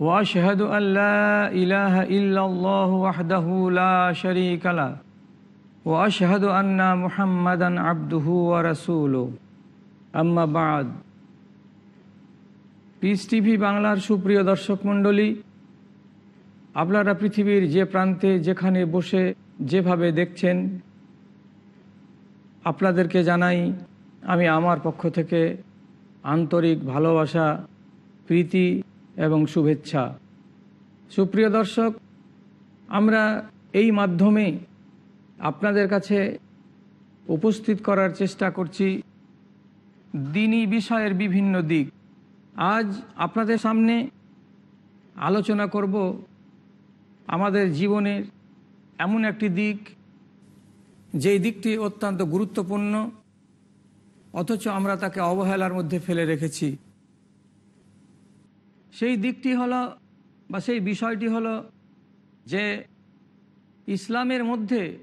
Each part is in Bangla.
واشهد ان لا اله الا الله وحده لا شريك له واشهد ان محمدا عبده ورسوله اما بعد পিস টিভি বাংলার সুপ্রিয় দর্শক মণ্ডলী আপনারা পৃথিবীর যে প্রান্তে যেখানে বসে যেভাবে দেখছেন আপনাদেরকে জানাই আমি আমার পক্ষ থেকে আন্তরিক ভালোবাসা প্রীতি এবং শুভেচ্ছা। সুপ্রিয় দর্শক, আমরা এই মাধ্যমে আপনাদের কাছে উপস্থিত করার চেষ্টা করছি দিনী বিষয়ের বিভিন্ন দিক। আজ আপনাদের সামনে আলোচনা করব আমাদের জীবনের এমন একটি দিক যেই দিকটি অত্যন্ত গুরুত্বপূর্ণ, অথচ আমরা তাকে অবহেলার মধ্যে ফেলে রেখেছি। সেই দিকটি হলো বা সেই বিষয়টি হলো যে ইসলামের মধ্যে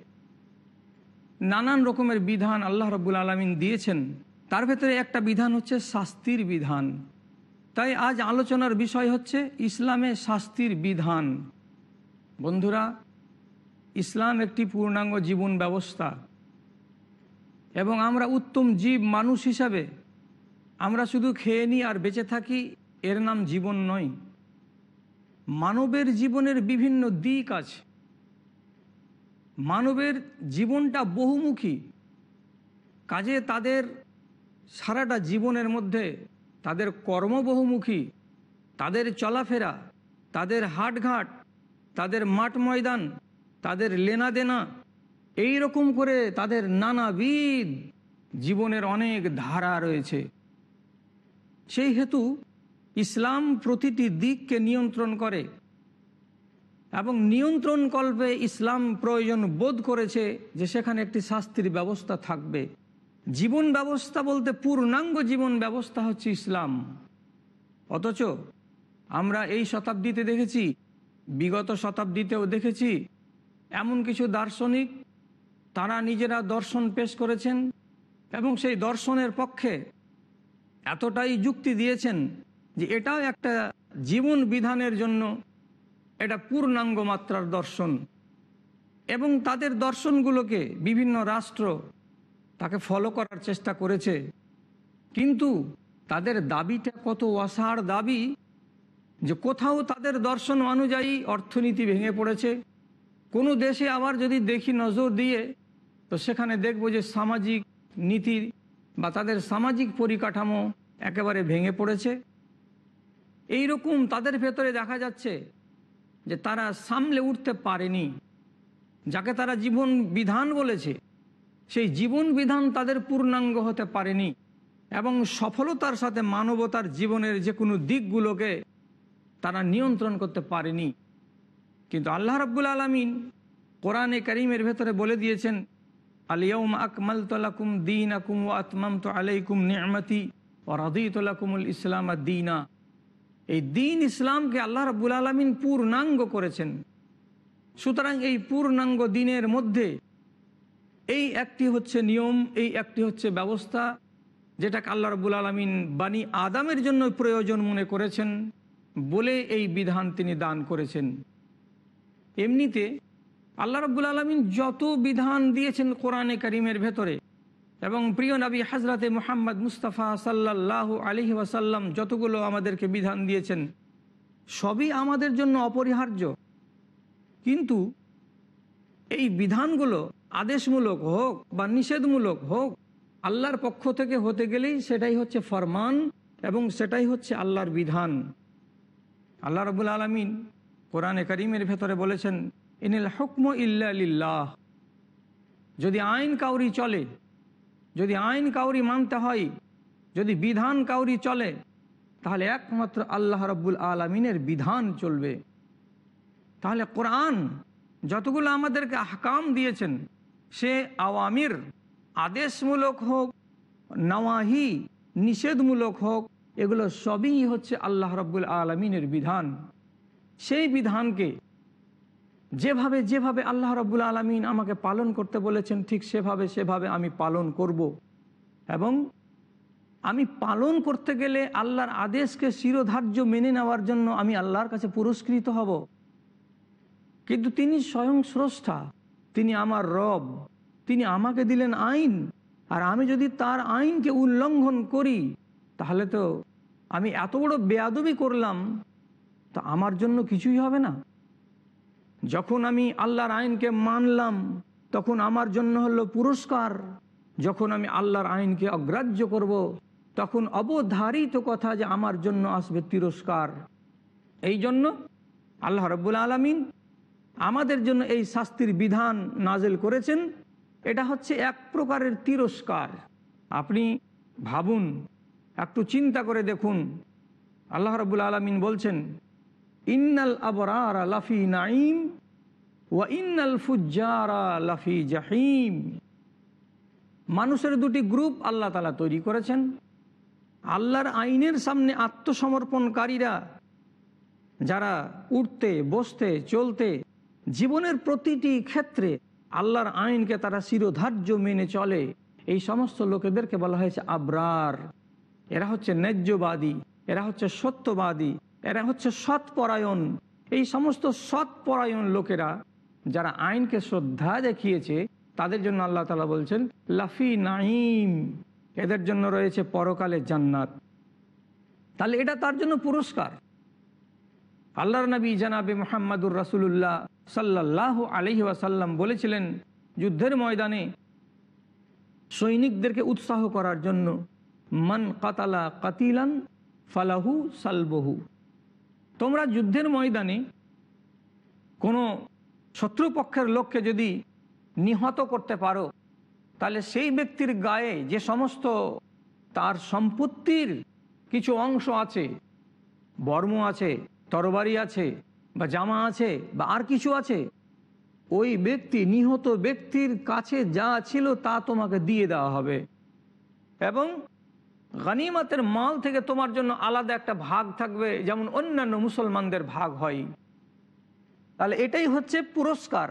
নানান রকমের বিধান আল্লাহ রব্বুল আলমিন দিয়েছেন। তার ভেতরে একটা বিধান হচ্ছে শাস্তির বিধান। তাই আজ আলোচনার বিষয় হচ্ছে ইসলামে শাস্তির বিধান। বন্ধুরা, ইসলাম একটি পূর্ণাঙ্গ জীবন ব্যবস্থা। এবং আমরা উত্তম জীব মানুষ হিসাবে আমরা শুধু খেয়ে নিই আর বেঁচে থাকি এর নাম জীবন নয়, মানবের জীবনের বিভিন্ন দিক আছে। মানবের জীবনটা বহুমুখী, কাজে তাদের সারাটা জীবনের মধ্যে তাদের কর্ম বহুমুখী, তাদের চলাফেরা, তাদের হাটঘাট, তাদের মাঠ ময়দান, তাদের লেনাদেনা, এই রকম করে তাদের নানাবিধ জীবনের অনেক ধারা রয়েছে। সেই হেতু ইসলাম প্রতিটি দিককে নিয়ন্ত্রণ করে এবং নিয়ন্ত্রণ কল্পে ইসলাম প্রয়োজন বোধ করেছে যে সেখানে একটি শাস্তির ব্যবস্থা থাকবে। জীবন ব্যবস্থা বলতে পূর্ণাঙ্গ জীবন ব্যবস্থা হচ্ছে ইসলাম। অথচ আমরা এই শতাব্দীতে দেখেছি, বিগত শতাব্দীতেও দেখেছি, এমন কিছু দার্শনিক, তারা নিজেরা দর্শন পেশ করেছেন এবং সেই দর্শনের পক্ষে এতটাই যুক্তি দিয়েছেন যে এটাও একটা জীবন বিধানের জন্য এটা পূর্ণাঙ্গ মাত্রার দর্শন। এবং তাদের দর্শনগুলোকে বিভিন্ন রাষ্ট্র তাকে ফলো করার চেষ্টা করেছে। কিন্তু তাদের দাবিটা কত অসাড় দাবি যে কোথাও তাদের দর্শন অনুযায়ী অর্থনীতি ভেঙে পড়েছে। কোনো দেশে আবার যদি দেখি নজর দিয়ে, তো সেখানে দেখব যে সামাজিক নীতি বা তাদের সামাজিক পরিকাঠামো একেবারে ভেঙে পড়েছে। এই রকম তাদের ভেতরে দেখা যাচ্ছে যে তারা সামলে উঠতে পারেনি, যাকে তারা জীবন বিধান বলেছে। সেই জীবন বিধান তাদের পূর্ণাঙ্গ হতে পারেনি এবং সফলতার সাথে মানবতার জীবনের যে কোনো দিকগুলোকে তারা নিয়ন্ত্রণ করতে পারেনি। কিন্তু আল্লাহ রব্বুল আলমিন কোরআনে করিমের ভেতরে বলে দিয়েছেন আলিয়ম আকমাল তোলাকুম দিন আকুম ও আতমাম তো আলাইকুম নিয়ামতি ও রাদিতুল্লাকুমুল ইসলাম দিনা। এই দিন ইসলামকে আল্লাহ রব্বুল আলমিন পূর্ণাঙ্গ করেছেন। সুতরাং এই পূর্ণাঙ্গ দিনের মধ্যে এই একটি হচ্ছে নিয়ম, এই একটি হচ্ছে ব্যবস্থা, যেটাকে আল্লাহ রবুল আলমিন বানি আদামের জন্য প্রয়োজন মনে করেছেন বলে এই বিধান তিনি দান করেছেন। এমনিতে আল্লাহ রব্বুল আলমিন যত বিধান দিয়েছেন কোরআনে করিমের ভেতরে এবং প্রিয় নবী হাজরাতে মোহাম্মদ মুস্তাফা সাল্লাহ আলহি ওয়াসাল্লাম যতগুলো আমাদেরকে বিধান দিয়েছেন, সবই আমাদের জন্য অপরিহার্য। কিন্তু এই বিধানগুলো আদেশমূলক হোক বা নিষেধমূলক হোক, আল্লাহর পক্ষ থেকে হতে গেলেই সেটাই হচ্ছে ফরমান এবং সেটাই হচ্ছে আল্লাহর বিধান। আল্লাহ রবুল আলমিন কোরআনে করিমের ভেতরে বলেছেন, ইনিল হুকম ইল্লা যদি আইন কাউরি চলে যদি আইন কাউরি মানতে হয়, যদি বিধান কাউরি চলে, তাহলে একমাত্র আল্লাহ রব্বুল আলমিনের বিধান চলবে। তাহলে কোরআন যতগুলো আমাদেরকে আহকাম দিয়েছেন, সে আওয়ামির আদেশমূলক হোক, নওয়াহি নিষেধমূলক হোক, এগুলো সবই হচ্ছে আল্লাহ রব্বুল আলমিনের বিধান। সেই বিধানকে যেভাবে যেভাবে আল্লাহ রব্বুল আলমিন আমাকে পালন করতে বলেছেন, ঠিক সেভাবে সেভাবে আমি পালন করব। এবং আমি পালন করতে গেলে আল্লাহর আদেশকে শিরোধার্য মেনে নেওয়ার জন্য আমি আল্লাহর কাছে পুরস্কৃত হব। কিন্তু তিনি স্বয়ং স্রষ্টা, তিনি আমার রব, তিনি আমাকে দিলেন আইন। আর আমি যদি তার আইনকে উল্লঙ্ঘন করি, তাহলে তো আমি এত বড় বেয়াদবি করলাম, তা আমার জন্য কিছুই হবে না। যখন আমি আল্লাহর আইনকে মানলাম, তখন আমার জন্য হলো পুরস্কার। যখন আমি আল্লাহর আইনকে অগ্রাহ্য করব। তখন অবধারিত কথা যে আমার জন্য আসবে তিরস্কার। এই জন্য আল্লাহ রব্বুল আলমিন আমাদের জন্য এই শাস্তির বিধান নাজেল করেছেন। এটা হচ্ছে এক প্রকারের তিরস্কার। আপনি ভাবুন, একটু চিন্তা করে দেখুন। আল্লাহ রব্বুল আলমিন বলছেন ইন্নাল আবরার লাফি নাইম ওয়া ইন্নাল ফুজ্জারা লাফি জাহিম। মানুষের দুটি গ্রুপ আল্লাহ তালা তৈরি করেছেন। আল্লাহর আইনের সামনে আত্মসমর্পণকারীরা যারা উঠতে, বসতে, চলতে জীবনের প্রতিটি ক্ষেত্রে আল্লাহর আইনকে তারা শিরোধার্য মেনে চলে। এই সমস্ত লোকেদেরকে বলা হয়েছে আবরার। এরা হচ্ছে ন্যায্যবাদী, এরা হচ্ছে সত্যবাদী। এরা হচ্ছে সৎপরায়ণ। এই সমস্ত সৎপরায়ণ লোকেরা যারা আইনকে শ্রদ্ধা দেখিয়েছে, তাদের জন্য আল্লাহ তালা বলছেন, লাফি নাইম এদের জন্য রয়েছে পরকালে জান্নাত। তাহলে এটা তার জন্য পুরস্কার। আল্লাহর নবী জানাবে মোহাম্মদুর রাসুল্লাহ সাল্লাহ আলহি ওয়াসাল্লাম বলেছিলেন, যুদ্ধের ময়দানে সৈনিকদেরকে উৎসাহ করার জন্য, মান কাতালা কাতিলান ফালাহু সালবহু। তোমরা যুদ্ধের ময়দানে কোনো শত্রুপক্ষের লোককে যদি নিহত করতে পারো, তাহলে সেই ব্যক্তির গায়ে যে সমস্ত তার সম্পত্তির কিছু অংশ আছে, বর্ম আছে, তরবারি আছে, বা জামা আছে, বা আর কিছু আছে, ওই ব্যক্তি, নিহত ব্যক্তির কাছে যা ছিল তা তোমাকে দিয়ে দেওয়া হবে। এবং গানিমাতের মাল থেকে তোমার জন্য আলাদা একটা ভাগ থাকবে, যেমন অন্যান্য মুসলমানদের ভাগ হয়। তাহলে এটাই হচ্ছে পুরস্কার।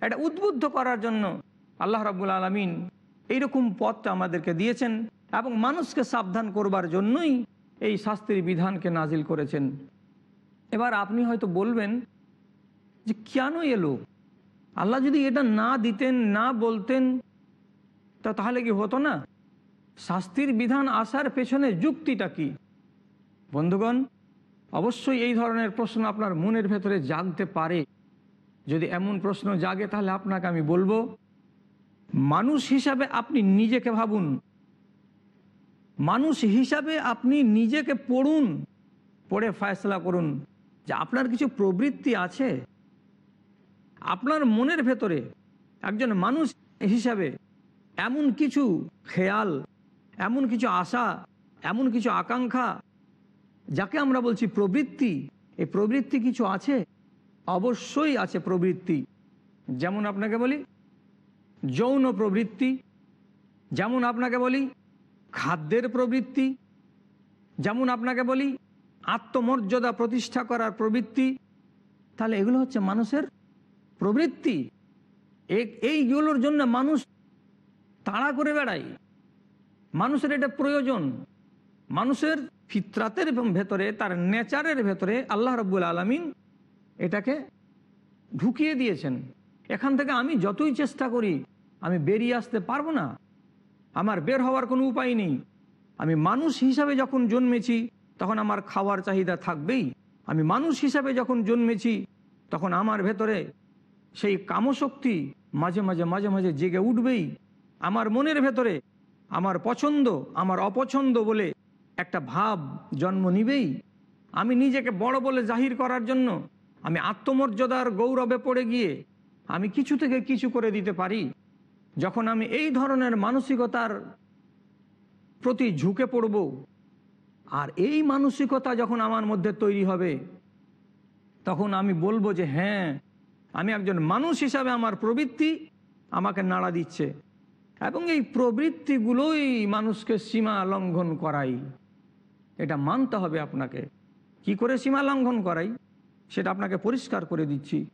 এটা উদ্বুদ্ধ করার জন্য আল্লাহ রাবুল আলমিন এইরকম পথটা আমাদেরকে দিয়েছেন এবং মানুষকে সাবধান করবার জন্যই এই শাস্তির বিধানকে নাজিল করেছেন। এবার আপনি হয়তো বলবেন যে কেন এলো? আল্লাহ যদি এটা না দিতেন, না বলতেন, তা তাহলে কি হতো না? শাস্তির বিধান আসার পেছনে যুক্তিটা কি? বন্ধুগণ, অবশ্যই এই ধরনের প্রশ্ন আপনার মনের ভেতরে জাগতে পারে। যদি এমন প্রশ্ন জাগে, তাহলে আপনাকে আমি বলব, মানুষ হিসাবে আপনি নিজেকে ভাবুন। মানুষ হিসাবে আপনি নিজেকে পড়ুন, পড়ে ফয়সলা করুন যে আপনার কিছু প্রবৃত্তি আছে। আপনার মনের ভেতরে একজন মানুষ হিসাবে এমন কিছু খেয়াল এমন কিছু আশা, এমন কিছু আকাঙ্ক্ষা, যাকে আমরা বলছি প্রবৃত্তি। এই প্রবৃত্তি কিছু আছে? অবশ্যই আছে প্রবৃত্তি। যেমন আপনাকে বলি, যৌন প্রবৃত্তি। যেমন আপনাকে বলি, খাদ্যের প্রবৃত্তি। যেমন আপনাকে বলি, আত্মমর্যাদা প্রতিষ্ঠা করার প্রবৃত্তি। তাহলে এগুলো হচ্ছে মানুষের প্রবৃত্তি। এইগুলোর জন্য মানুষ তাড়া করে বেড়ায়। মানুষের এটা প্রয়োজন। মানুষের ফিতরাতের ভেতরে, তার নেচারের ভেতরে আল্লাহ রব্বুল আলমিন এটাকে ঢুকিয়ে দিয়েছেন। এখান থেকে আমি যতই চেষ্টা করি, আমি বেরিয়ে আসতে পারব না। আমার বের হওয়ার কোনো উপায় নেই। আমি মানুষ হিসাবে যখন জন্মেছি, তখন আমার খাওয়ার চাহিদা থাকবেই। আমি মানুষ হিসাবে যখন জন্মেছি, তখন আমার ভেতরে সেই কামশক্তি মাঝে মাঝে মাঝে মাঝে জেগে উঠবেই। আমার মনের ভেতরে আমার পছন্দ, আমার অপছন্দ বলে একটা ভাব জন্ম নিবেই? আমি নিজেকে বড় বলে জাহির করার জন্য আমি আত্মমর্যাদার গৌরবে পড়ে গিয়ে আমি কিছু থেকে কিছু করে দিতে পারি? যখন আমি এই ধরনের মানসিকতার প্রতি ঝুঁকে পড়ব, আর এই মানসিকতা যখন আমার মধ্যে তৈরি হবে, তখন আমি বলব যে হ্যাঁ আমি একজন মানুষ হিসাবে আমার প্রবৃত্তি আমাকে নাড়া দিচ্ছে। এবং এই প্রবৃত্তিগুলোই মানুষকে সীমা লঙ্ঘন করাই। এটা মানতে হবে আপনাকে। কি করে সীমা লঙ্ঘন করাই? সেটা আপনাকে পরিষ্কার করে দিচ্ছি।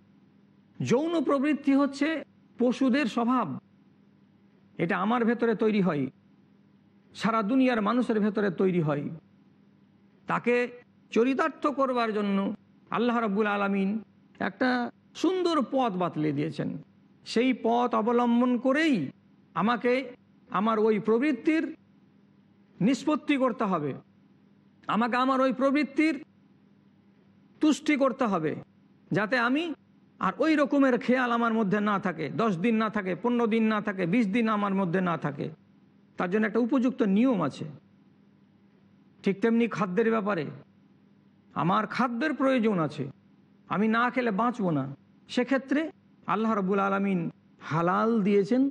যৌন প্রবৃত্তি হচ্ছে পশুদের স্বভাব। এটা আমার ভেতরে তৈরি হয়। সারা দুনিয়ার মানুষের ভেতরে তৈরি হয়। তাকে চরিতার্থ করবার জন্য আল্লাহ রব্বুল আলমিন একটা সুন্দর পথ বাতলে দিয়েছেন। সেই পথ অবলম্বন করেই আমাকে আমার ওই প্রবৃত্তির নিষ্পত্তি করতে হবে। আমাকে আমার ওই প্রবৃত্তির তুষ্টি করতে হবে, যাতে আমি আর ওই রকমের খেয়াল আমার মধ্যে না থাকে, দশ দিন না থাকে, পনেরো দিন না থাকে, বিশ দিন আমার মধ্যে না থাকে। তার জন্য একটা উপযুক্ত নিয়ম আছে। ঠিক তেমনি খাদ্যের ব্যাপারে। আমার খাদ্যের প্রয়োজন আছে। আমি না খেলে বাঁচবো না। সেক্ষেত্রে আল্লাহ রবুল আলমিন হালাল দিয়েছেন।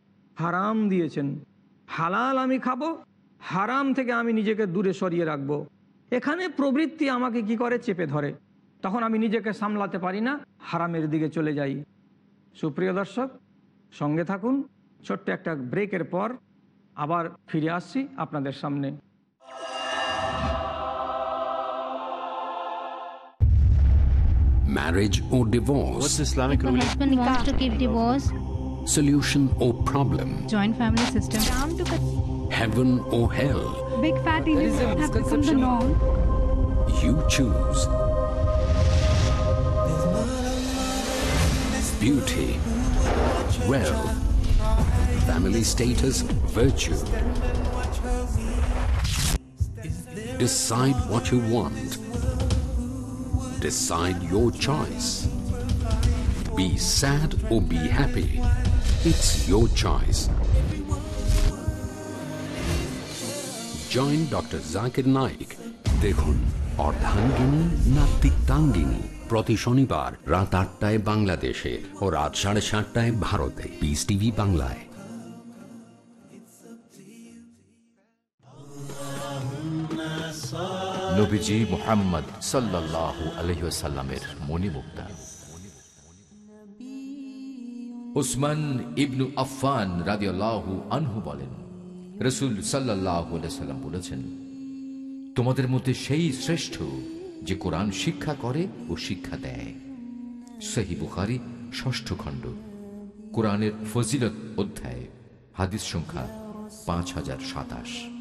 হারাম দিয়েছেন। হালাল আমি খাব হারাম থেকে আমি নিজেকে দূরে সরিয়ে রাখব। এখানে প্রবৃত্তি আমাকে কি করে? চেপে ধরে। তখন আমি নিজেকে সামলাতে পারি না হারামের দিকে চলে যাই। সুপ্রিয় দর্শক সঙ্গে থাকুন ছোট্ট একটা ব্রেকের পর আবার ফিরে আসছি আপনাদের সামনে। Marriage or divorce, What's Islamic ruling? husband wants to give divorce. Solution or problem, joint family system. Down to the heaven or hell, big fat Indians have become the norm. you choose. Beauty, wealth, family status, virtue. Decide what you want. Decide your choice. Be sad or be happy. It's your choice. Join doctor Zakir Naik দেখুন, অর্ধাঙ্গিনী না তিক্তাঙ্গিনী? প্রতি শনিবার রাত আটটায় বাংলাদেশে ও রাত সাড়ে সাতটায় ভারতে। পিস টিভি বাংলায়। নবীজি মোহাম্মদ সাল্লাহ আলহিসাল্লামের মণিমুক্তা। উসমান ইবনু আফফান রাদিয়াল্লাহু আনহু বলেন, রসুল সাল্লাহ সাল্লাম বলেছেন, তোমাদের মধ্যে সেই শ্রেষ্ঠ যে কোরআন শিক্ষা করে ও শিক্ষা দেয়। সহি বুখারি, ষষ্ঠ খণ্ড, কোরআনের ফজিলত অধ্যায়, হাদিস সংখ্যা পাঁচ হাজার সাতাশ।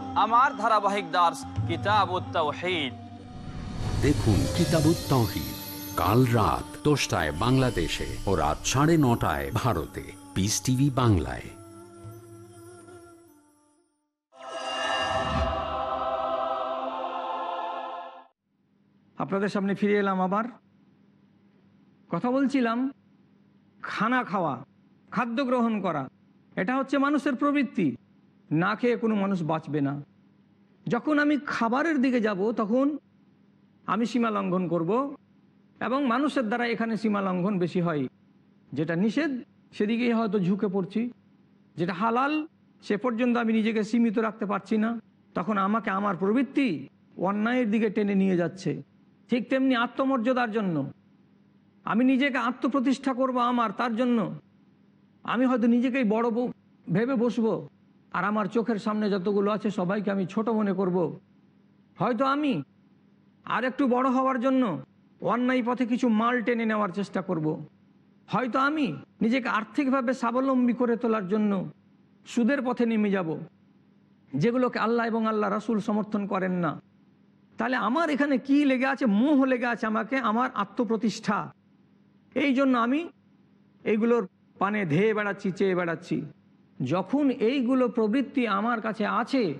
আমার ধারাবাহিক দাস কিতাবুত তাওহিদ। দেখুন কিতাবুত তহিদ কাল রাত দশটায় বাংলাদেশে ও রাত সাড়ে নটায় ভারতে। পিস টিভি বাংলায়। আপনাদের সামনে ফিরে এলাম আবার। কথা বলছিলাম খানা খাওয়া খাদ্য গ্রহণ করা। এটা হচ্ছে মানুষের প্রবৃত্তি। না খেয়ে কোনো মানুষ বাঁচবে না। যখন আমি খাবারের দিকে যাব, তখন আমি সীমা লঙ্ঘন করব এবং মানুষের দ্বারা এখানে সীমা লঙ্ঘন বেশি হয়। যেটা নিষেধ, সেদিকেই হয়তো ঝুঁকে পড়ছি। যেটা হালাল, সে পর্যন্ত আমি নিজেকে সীমিত রাখতে পারছি না। তখন আমাকে আমার প্রবৃত্তি অন্যায়ের দিকে টেনে নিয়ে যাচ্ছে। ঠিক তেমনি আত্মমর্যাদার জন্য। আমি নিজেকে আত্মপ্রতিষ্ঠা করব আমার, তার জন্য। আমি হয়তো নিজেকেই বড় ভেবে বসবো। আর আমার চোখের সামনে যতগুলো আছে, সবাইকে আমি ছোট মনে করব। হয়তো আমি আর একটু বড় হওয়ার জন্য অন্যায় পথে কিছু মাল টেনে নেওয়ার চেষ্টা করব। হয়তো আমি নিজেকে আর্থিকভাবে স্বাবলম্বী করে তোলার জন্য সুদের পথে নেমে যাব, যেগুলোকে আল্লাহ এবং আল্লাহ রাসূল সমর্থন করেন না তাহলে আমার এখানে কি লেগে আছে, মোহ লেগে আছে আমাকে, আমার আত্মপ্রতিষ্ঠা এই জন্য আমি এইগুলোর পানে ধেয়ে বেড়াচ্ছি, চেয়ে বেড়াচ্ছি যখন এইগুলো প্রবৃত্তি আমার কাছে আছে,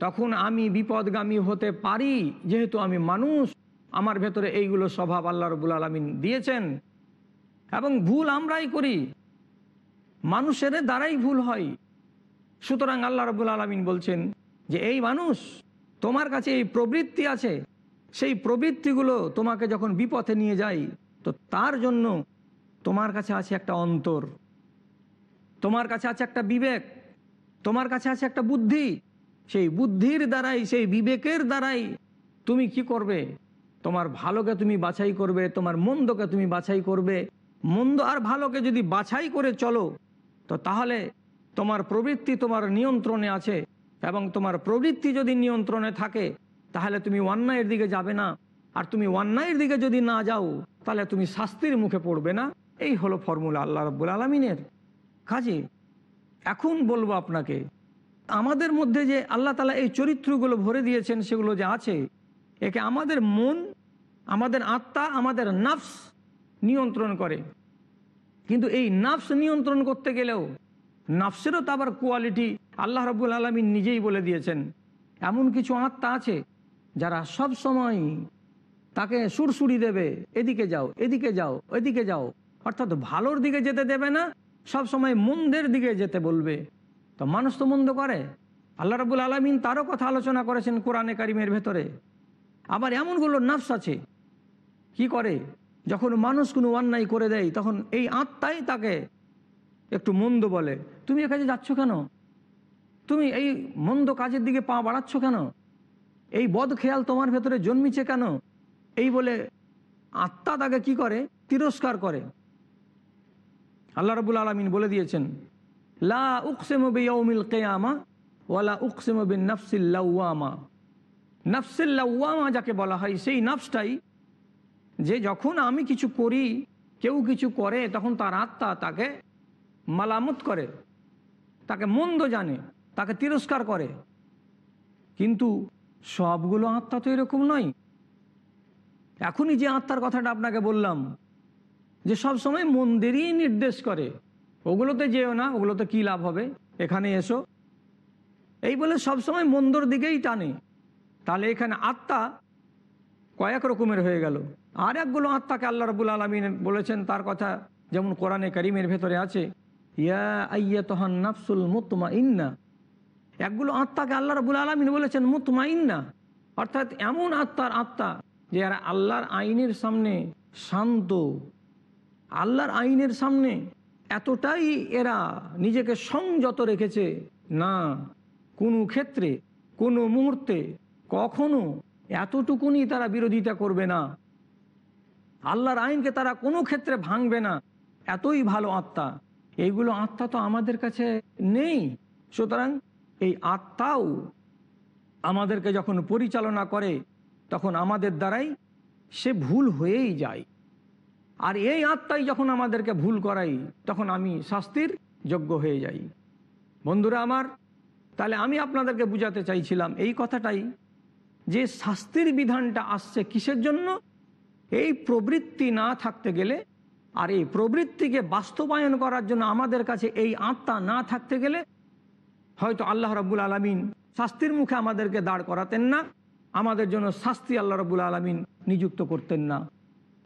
তখন আমি বিপদগামী হতে পারি, যেহেতু আমি মানুষ। আমার ভেতরে এইগুলো স্বভাব আল্লাহ রবুল আলমিন দিয়েছেন। এবং ভুল আমরাই করি। মানুষের দ্বারাই ভুল হয়। সুতরাং আল্লাহ রবুল আলমিন বলছেন যে, এই মানুষ, তোমার কাছে এই প্রবৃত্তি আছে। সেই প্রবৃত্তিগুলো তোমাকে যখন বিপথে নিয়ে যায়, তো তার জন্য তোমার কাছে আছে একটা অন্তর। তোমার কাছে আছে একটা বিবেক, তোমার কাছে আছে একটা বুদ্ধি। সেই বুদ্ধির দ্বারাই, সেই বিবেকের দ্বারাই তুমি কি করবে? তোমার ভালোকে তুমি বাছাই করবে, তোমার মন্দকে তুমি বাছাই করবে। মন্দ আর ভালোকে যদি বাছাই করে চলো, তো তাহলে তোমার প্রবৃত্তি তোমার নিয়ন্ত্রণে আছে এবং তোমার প্রবৃত্তি যদি নিয়ন্ত্রণে থাকে, তাহলে তুমি অন্যায়ের দিকে যাবে না। আর তুমি অন্যায়ের দিকে যদি না যাও, তাহলে তুমি শাস্তির মুখে পড়বে না। এই হলো ফর্মুলা আল্লাহ রব্বুল আলমিনের। কাজে, এখন বলব আপনাকে, আমাদের মধ্যে যে আল্লাহ তালা এই চরিত্রগুলো ভরে দিয়েছেন, সেগুলো যে আছে, একে আমাদের মন, আমাদের আত্মা, আমাদের নাফস নিয়ন্ত্রণ করে। কিন্তু এই নাফস নিয়ন্ত্রণ করতে গেলেও, নাফসেরও তো আবার কোয়ালিটি আল্লাহ রব্বুল আলমিন নিজেই বলে দিয়েছেন। এমন কিছু আত্মা আছে, যারা সব সময় তাকে সুরসুরি দেবে, এদিকে যাও এদিকে যাও এদিকে যাও। অর্থাৎ ভালোর দিকে যেতে দেবে না সব সময় মন্দের দিকে যেতে বলবে। তো মানুষ তো মন্দ করে। আল্লাহ রবুল আলমিন তারও কথা আলোচনা করেছেন কোরআনে কারিমের ভেতরে। আবার এমনগুলো নাফস আছে। কি করে? যখন মানুষ কোনো অন্যায় করে দেয়, তখন এই আত্মাই তাকে একটু মন্দ বলে। তুমি এ কাজে যাচ্ছ কেন? তুমি এই মন্দ কাজের দিকে পা বাড়াচ্ছ কেন? এই বদ খেয়াল তোমার ভেতরে জন্মিছে কেন? এই বলে আত্মা তাকে কি করে? তিরস্কার করে। আল্লাহ রবুল আলমিন বলে দিয়েছেন, লা উকসেমিল কেয়ামা ওয়ালা উকসেমিন নফসিল্লাউমা নফসিল্লাউমা যাকে বলা হয়, সেই নফসটাই যে যখন আমি কিছু করি, কেউ কিছু করে, তখন তার আত্মা তাকে মালামত করে, তাকে মন্দ জানে, তাকে তিরস্কার করে। কিন্তু সবগুলো আত্মা তো এরকম নয়। এখনই যে আত্মার কথাটা আপনাকে বললাম যে সব সময় মন্দিরই নির্দেশ করে। ওগুলোতে যেও না, ওগুলোতে কি লাভ হবে? এখানে এসো। এই বলে সব সময় মন্দর দিকেই টানে। তাহলে এখানে আত্মা কয়েক রকমের হয়ে গেল। আর একগুলো আত্মাকে আল্লাহ রবুল আলমিন বলেছেন, তার কথা যেমন কোরআনে করিমের ভেতরে আছে, ইয়া আইয়া তহান নাফসুল মুতমা ইন্না একগুলো আত্মাকে আল্লাহ রবুল আলমিন বলেছেন মুতমা ইন্না অর্থাৎ এমন আত্মার আত্মা যে আর আল্লাহর আইনের সামনে শান্ত আল্লাহর আইনের সামনে এতটাই এরা নিজেকে সংযত রেখেছে, না, কোনো ক্ষেত্রে, কোনো মুহূর্তে, কখনো এতটুকুনি তারা বিরোধিতা করবে না। আল্লাহর আইনকে তারা কোনো ক্ষেত্রে ভাঙবে না। এতই ভালো আত্মা। এইগুলো আত্মা তো আমাদের কাছে নেই। সুতরাং এই আত্মাও আমাদেরকে যখন পরিচালনা করে, তখন আমাদের দ্বারাই সে ভুল হয়েই যায়। আর এই আত্মাই যখন আমাদেরকে ভুল করাই, তখন আমি শাস্তির যোগ্য হয়ে যাই। বন্ধুরা আমার, তাহলে আমি আপনাদেরকে বুঝাতে চাইছিলাম এই কথাটাই যে শাস্তির বিধানটা আসছে কিসের জন্য? এই প্রবৃত্তি না থাকতে গেলে আর এই প্রবৃত্তিকে বাস্তবায়ন করার জন্য আমাদের কাছে এই আত্মা না থাকতে গেলে হয়তো আল্লাহ রব্বুল আলমিন শাস্তির মুখে আমাদেরকে দাঁড় করাতেন না, আমাদের জন্য শাস্তি আল্লাহ রব্বুল আলমিন নিযুক্ত করতেন না।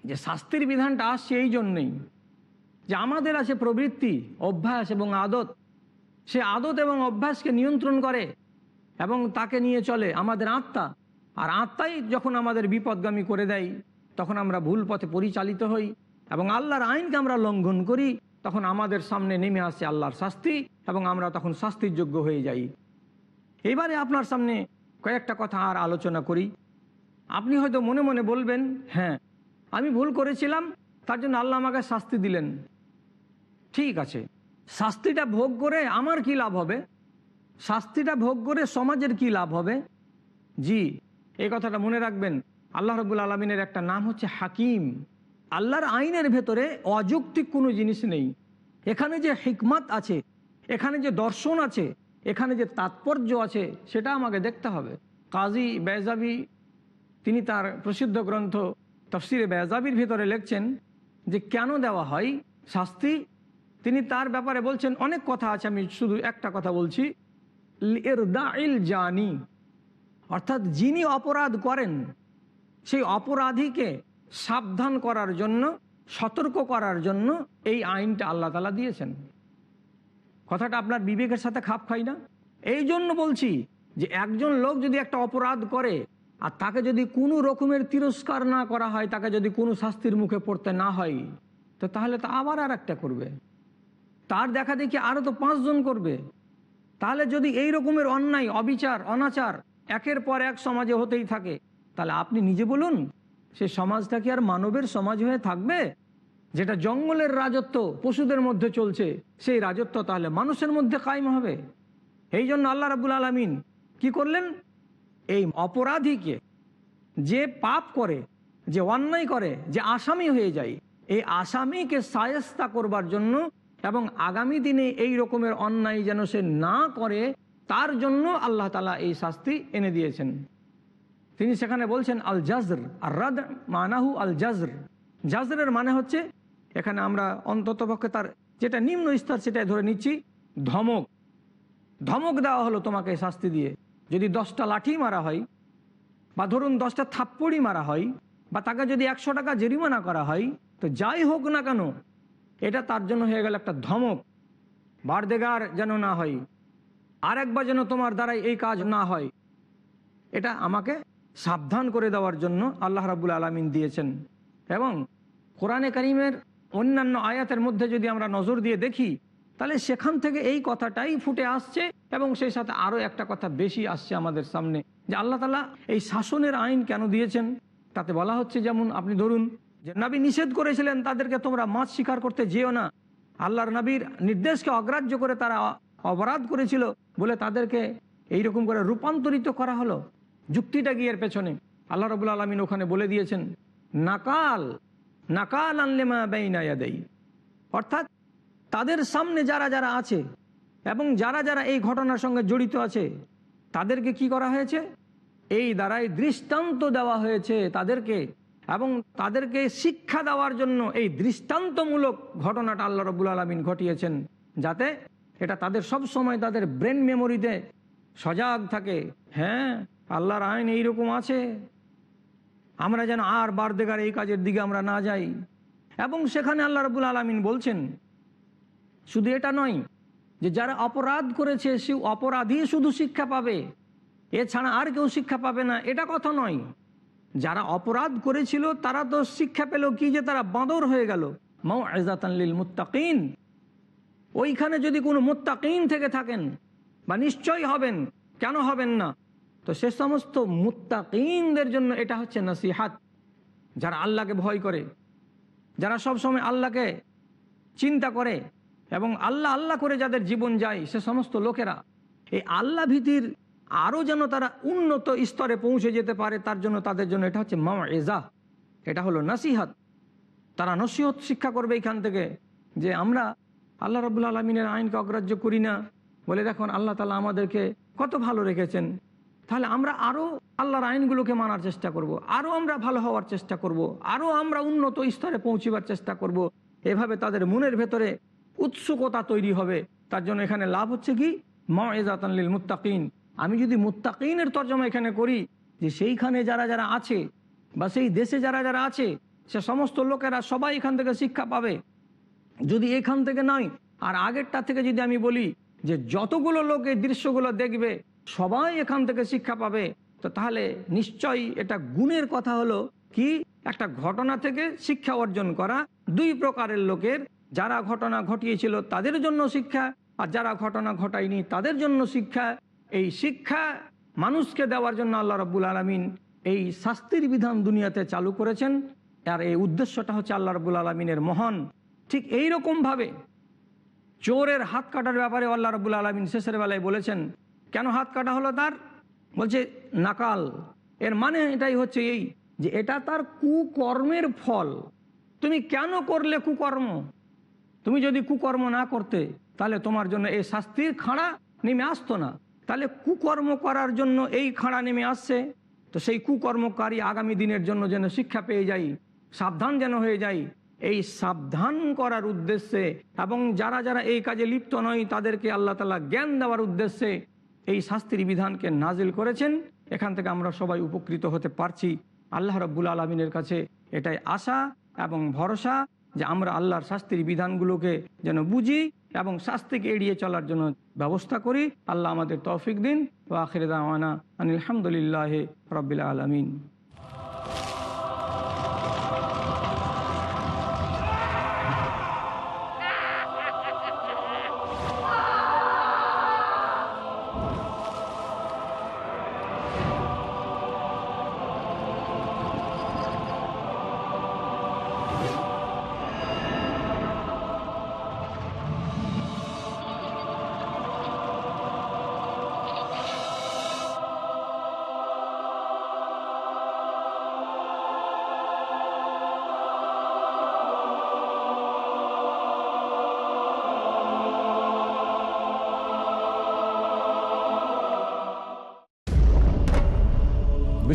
যে শাস্তির বিধানটা আসছে এই জন্যেই। যে আমাদের আছে প্রবৃত্তি, অভ্যাস এবং আদত। সে আদত এবং অভ্যাসকে নিয়ন্ত্রণ করে এবং তাকে নিয়ে চলে আমাদের আত্মা। আর আত্মাই যখন আমাদের বিপদগামী করে দেয়, তখন আমরা ভুল পথে পরিচালিত হই এবং আল্লাহর আইনকে আমরা লঙ্ঘন করি, তখন আমাদের সামনে নেমে আসে আল্লাহর শাস্তি এবং আমরা তখন শাস্তির যোগ্য হয়ে যাই। এবারে আপনার সামনে কয়েকটা কথা আর আলোচনা করি। আপনি হয়তো মনে মনে বলবেন হ্যাঁ আমি ভুল করেছিলাম, তার জন্য আল্লাহ আমাকে শাস্তি দিলেন। ঠিক আছে। শাস্তিটা ভোগ করে আমার কি লাভ হবে? শাস্তিটা ভোগ করে সমাজের কি লাভ হবে? জি, এই কথাটা মনে রাখবেন। আল্লাহ রবুল আলমিনের একটা নাম হচ্ছে হাকিম। আল্লাহর আইনের ভেতরে অযৌক্তিক কোনো জিনিস নেই। এখানে যে হিকমত আছে, এখানে যে দর্শন আছে, এখানে যে তাৎপর্য আছে, সেটা আমাকে দেখতে হবে। কাজী বেজাবি, তিনি তার প্রসিদ্ধ গ্রন্থ তফসিরে বেজাবির ভিতরে লিখছেন যে কেন দেওয়া হয় শাস্তি? তিনি তার ব্যাপারে বলছেন, অনেক কথা আছে, আমি শুধু একটা কথা বলছি। ইরদাইল জানি। অর্থাৎ যিনি অপরাধ করেন, সেই অপরাধীকে সাবধান করার জন্য, সতর্ক করার জন্য এই আইনটা আল্লাহ তালা দিয়েছেন। কথাটা আপনার বিবেকের সাথে খাপ খাই না। এই জন্য বলছি যে একজন লোক যদি একটা অপরাধ করে আর তাকে যদি কোনো রকমের তিরস্কার না করা হয়, তাকে যদি কোনো শাস্তির মুখে পড়তে না হয়, তো তাহলে তো আবার আর একটা করবে। তার দেখা দেখি আরও তো পাঁচজন করবে। তাহলে যদি এই রকমের অন্যায়, অবিচার, অনাচার একের পর এক সমাজে হতেই থাকে, তাহলে আপনি নিজে বলুন, সে সমাজটা কি আর মানবের সমাজ হয়ে থাকবে? যেটা জঙ্গলের রাজত্ব পশুদের মধ্যে চলছে, সেই রাজত্ব তাহলে মানুষের মধ্যে কায়েম হবে। এই জন্য আল্লাহ রাবুল আলমিন কি করলেন? এই অপরাধীকে যে পাপ করে, যে অন্যায় করে, যে আসামি হয়ে যায়, এই আসামিকে সায়স্তা করবার জন্য এবং আগামী দিনে এই রকমের অন্যায় যেন সে না করে, তার জন্য আল্লাহ তালা এই শাস্তি এনে দিয়েছেন। তিনি সেখানে বলছেন আল জাজর আর রাদ মানাহু আল জাজর জাজরের মানে হচ্ছে, এখানে আমরা অন্ততপক্ষে তার যেটা নিম্ন স্তর সেটাই ধরে নিচ্ছি, ধমক। ধমক দেওয়া হলো তোমাকে শাস্তি দিয়ে। যদি দশটা লাঠি মারা হয়, বা ধরুন দশটা থাপ্পড়ি মারা হয়, বা তাকে যদি একশো টাকা জরিমানা করা হয়, তো যাই হোক না কেন, এটা তার জন্য হয়ে গেল একটা ধমক। বারদেগার যেন না হয় আর একবার যেন তোমার দ্বারাই এই কাজ না হয়। এটা আমাকে সাবধান করে দেওয়ার জন্য আল্লাহ রাবুল আলমিন দিয়েছেন। এবং কোরআনে করিমের অন্যান্য আয়াতের মধ্যে যদি আমরা নজর দিয়ে দেখি, তাহলে সেখান থেকে এই কথাটাই ফুটে আসছে এবং সেই সাথে আরও একটা কথা বেশি আসছে আমাদের সামনে, যে আল্লাহ তালা এই শাসনের আইন কেন দিয়েছেন? তাতে বলা হচ্ছে যেমন আপনি ধরুন যে নবী নিষেধ করেছিলেন তাদেরকে তোমরা মাছ শিকার করতে যেও না। আল্লাহর নবীর নির্দেশকে অগ্রাহ্য করে তারা অপরাধ করেছিল বলে তাদেরকে এইরকম করে রূপান্তরিত করা হলো। যুক্তিটা গিয়ে এর পেছনে? আল্লাহ রবুল আলমিন ওখানে বলে দিয়েছেন, নাকাল নাকাল আনলেমা বেইনা দেই অর্থাৎ তাদের সামনে যারা যারা আছে এবং যারা যারা এই ঘটনার সঙ্গে জড়িত আছে, তাদেরকে কি করা হয়েছে? এই দ্বারাই দৃষ্টান্ত দেওয়া হয়েছে তাদেরকে এবং তাদেরকে শিক্ষা দেওয়ার জন্য এই দৃষ্টান্তমূলক ঘটনাটা আল্লাহ রবুল আলমিন ঘটিয়েছেন, যাতে এটা তাদের সব সময় তাদের ব্রেন মেমোরিতে সজাগ থাকে। হ্যাঁ আল্লাহর আইন এইরকম আছে। আমরা যেন আর বার দেগার এই কাজের দিকে আমরা না যাই। এবং সেখানে আল্লাহ রবুল আলমিন বলছেন, শুধু এটা নয় যে যারা অপরাধ করেছে, সে অপরাধী শুধু শিক্ষা পাবে। এছাড়া আর কেউ শিক্ষা পাবে না, এটা কথা নয়। যারা অপরাধ করেছিল, তারা তো শিক্ষা পেল কি যে তারা বাঁদর হয়ে গেল। মাও আজাতানলিল মুত্তাকিন। ওইখানে যদি কোনো মুত্তাকিন থেকে থাকেন, বা নিশ্চয়ই হবেন, কেন হবেন না? তো সে সমস্ত মুত্তাকিনদের জন্য এটা হচ্ছে নসিহাত। যারা আল্লাহকে ভয় করে, যারা সব সময় আল্লাহকে চিন্তা করে এবং আল্লাহ আল্লাহ করে যাদের জীবন যায়, সে সমস্ত লোকেরা এই আল্লাহ ভীতির আরও যেন তারা উন্নত স্তরে পৌঁছে যেতে পারে, তার জন্য তাদের জন্য এটা হচ্ছে মা এজা এটা হলো নাসিহাত তারা নসিহত শিক্ষা করবে এখান থেকে যে আমরা আল্লাহ রবুল আলমিনের আইনকে অগ্রাহ্য করি না বলে দেখুন, আল্লাহ তালা আমাদেরকে কত ভালো রেখেছেন তাহলে আমরা আরও আল্লাহর আইনগুলোকে মানার চেষ্টা করব। আরও আমরা ভালো হওয়ার চেষ্টা করব। আরও আমরা উন্নত স্তরে পৌঁছিবার চেষ্টা করব। এভাবে তাদের মনের ভেতরে উৎসুকতা তৈরি হবে। তার জন্য এখানে লাভ হচ্ছে কি? মা এজাতানলিল মুত্তাকিন। আমি যদি মুত্তাকিনের তর্জমা এখানে করি, যে সেইখানে যারা যারা আছে, বা সেই দেশে যারা যারা আছে, সে সমস্ত লোকেরা সবাই এখান থেকে শিক্ষা পাবে। যদি এখান থেকে নয়, আর আগেরটা থেকে যদি আমি বলি, যে যতগুলো লোক এই দৃশ্যগুলো দেখবে, সবাই এখান থেকে শিক্ষা পাবে, তো তাহলে নিশ্চয়ই এটা গুণের কথা হলো কি? একটা ঘটনা থেকে শিক্ষা অর্জন করা দুই প্রকারের লোকের যারা ঘটনা ঘটিয়েছিল তাদের জন্য শিক্ষা, আর যারা ঘটনা ঘটায়নি তাদের জন্য শিক্ষা। এই শিক্ষা মানুষকে দেওয়ার জন্য আল্লাহ রব্বুল আলমিন এই শাস্তির বিধান দুনিয়াতে চালু করেছেন। আর এই উদ্দেশ্যটা হচ্ছে আল্লাহ রব্বুল আলমিনের মহান। ঠিক এই ভাবে চোরের হাত কাটার ব্যাপারে আল্লাহ রবুল আলমিন শেষের বেলায় বলেছেন, কেন হাত কাটা হলো তার? বলছে, নাকাল। এর মানে এটাই হচ্ছে এই যে এটা তার কুকর্মের ফল। তুমি কেন করলে কুকর্ম? তুমি যদি কুকর্ম না করতে, তাহলে তোমার জন্য এই শাস্তির খাঁড়া নেমে আসতো না। তাহলে কুকর্ম করার জন্য এই খাঁড়া নেমে আসছে। তো সেই কুকর্মকারী আগামী দিনের জন্য যেন শিক্ষা পেয়ে যাই সাবধান যেন হয়ে যাই এই সাবধান করার উদ্দেশ্যে এবং যারা যারা এই কাজে লিপ্ত নয়, তাদেরকে আল্লাহ তালা জ্ঞান দেওয়ার উদ্দেশ্যে এই শাস্তির বিধানকে নাজিল করেছেন। এখান থেকে আমরা সবাই উপকৃত হতে পারছি। আল্লাহ রব্বুল আলমিনের কাছে এটাই আশা এবং ভরসা। যে আমরা আল্লাহর শাস্তির বিধানগুলোকে যেন বুঝি এবং শাস্তিকে এড়িয়ে চলার জন্য ব্যবস্থা করি। আল্লাহ আমাদের তৌফিক দিন। ও আখির দাওয়ানা আনিলামদুলিল্লাহ রবিল আলমিন।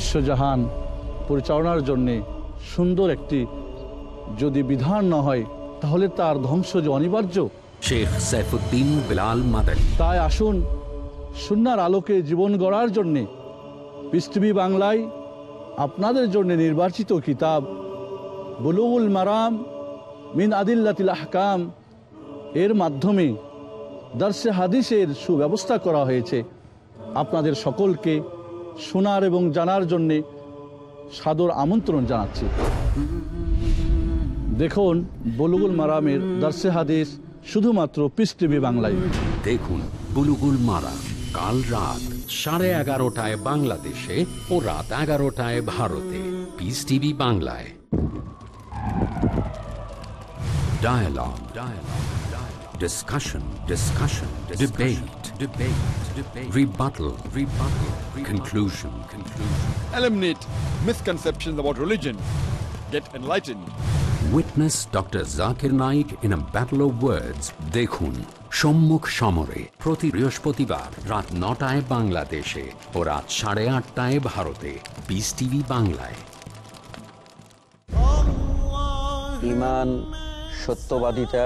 বিশ্বজাহান পরিচালনার জন্যে সুন্দর একটি যদি বিধান না হয় তাহলে তার ধ্বংস যে অনিবার্য। শেখ সাইফুদ্দিন বিলাল মাদানী। তাই আসুন সুনার আলোকে জীবন গড়ার জন্যে পৃথিবী বাংলায় আপনাদের জন্য নির্বাচিত কিতাব বুলুগুল মারাম মিন আদিল্লাতিল আহকাম। এর মাধ্যমে দার্সে হাদিসের সুব্যবস্থা করা হয়েছে। আপনাদের সকলকে শোনার এবং জানার জন্যে সাদর আমন্ত্রণ জানাচ্ছি দেখুন, বলুগুল মারামের দার্সে হাদিস শুধুমাত্র পিস টিভি বাংলায় দেখুন বুলুগুল মারা কাল রাত সাড়ে এগারোটায় বাংলাদেশে ও রাত এগারোটায় ভারতে পিস টিভি বাংলায় Dialogue. Dialogue. Dialogue. Discussion. Discussion. Debate. Debate. Debate. Rebuttal. Rebuttal. rebuttal Conclusion. Conclusion. eliminate misconceptions about religion, get enlightened. Witness Dr. Zakir Naik in a battle of words. দেখুন সম্মুখ সমরে প্রতি বৃহস্পতিবার রাত নটায় বাংলাদেশে ও রাত সাড়ে আটটায় ভারতে পিস টিভি বাংলায় ইমান সত্যবাদিতা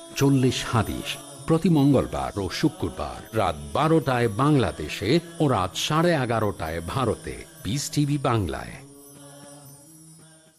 চল্লিশ হাদিস। প্রতি মঙ্গলবার ও শুক্রবার রাত বারোটায় বাংলাদেশে ও রাত সাড়ে এগারোটায় ভারতে। পিস টিভি বাংলায়।